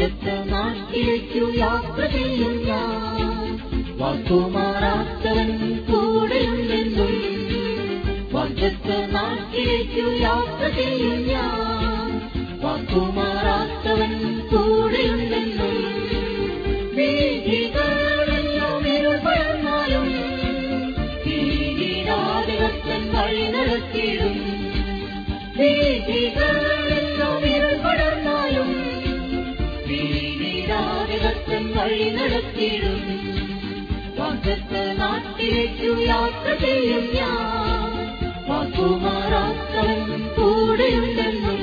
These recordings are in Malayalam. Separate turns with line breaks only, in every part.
വാഗ്ദത്ത നാട്ടിലേക്കു യാത്ര ചെയ്യും ഞാൻ വാക്കുമാറാത്തവൻ കൂടെയുണ്ടെന്നും വാഗ്ദത്ത നാട്ടിലേക്കു യാത്ര ചെയ്യും ഞാൻ വാക്കുമാറാത്തവൻ കൂടെയുണ്ടെന്നും വീഥികളെല്ലാം ഇരുപയർന്നാലും തീരാതികത്തൻ വഴി നടത്തിയിടും വീഥികളെല്ലാം വഴി നടത്തിയിടും വാഗ്ദത്ത നാട്ടിലേക്കു യാത്ര ചെയ്യും ഞാൻ. വാക്കുമാറാത്തവൻ കൂടെയുണ്ടെന്നും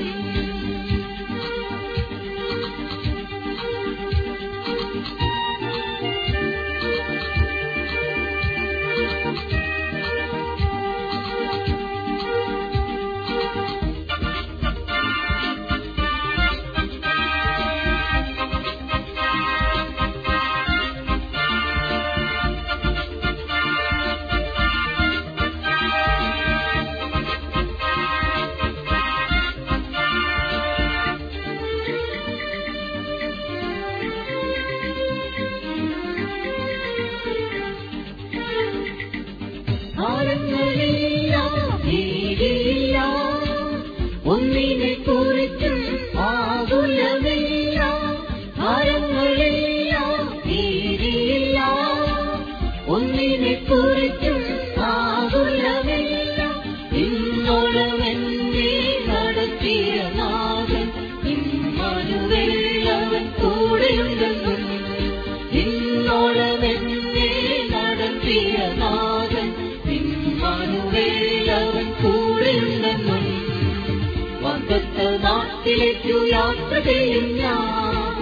നാട്ടിലേക്കു യാത്ര ചെയ്യും ഞാൻ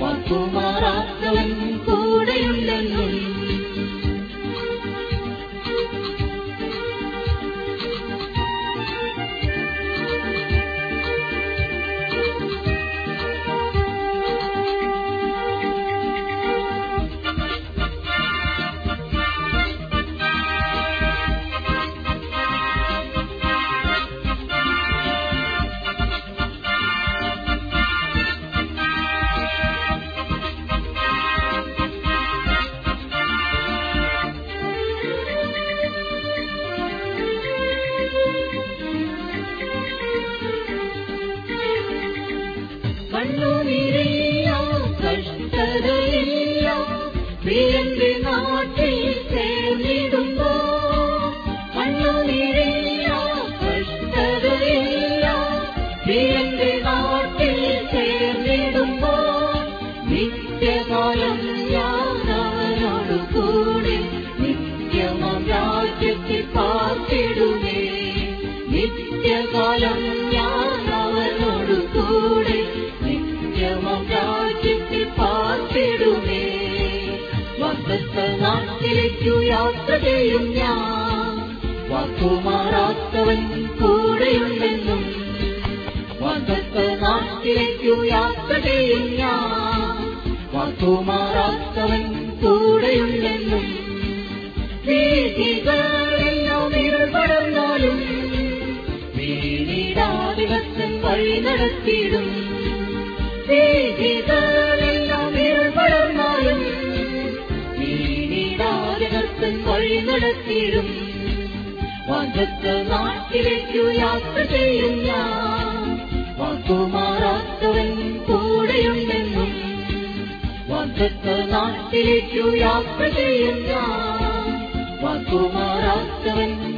വാക്കുമാറാത്തവൻ പ്രിയന്റെ ചെയ്യും ഞാൻ വാക്കുമാറാത്തവൻ കൂടെയുണ്ടെന്നും വന്നത്ത് നാട്ടിലേക്കു യാത്ര ചെയ്യും ഞാൻ വാക്കുമാറാത്തവൻ കൂടെയുണ്ടെന്നും വഴി നടത്തിയിടും വീണിടാതികത്തൻ വഴി നടത്തിയിടും. വാഗത്ത് നാട്ടിലേക്കു യാത്ര ചെയ്യും ഞാൻ. വാക്കുമാറാത്തവൻ കൂടെയുണ്ടെന്നും വാഗത്ത് നാട്ടിലേക്കു യാത്ര ചെയ്യും ഞാൻ. വാക്കുമാറാത്തവൻ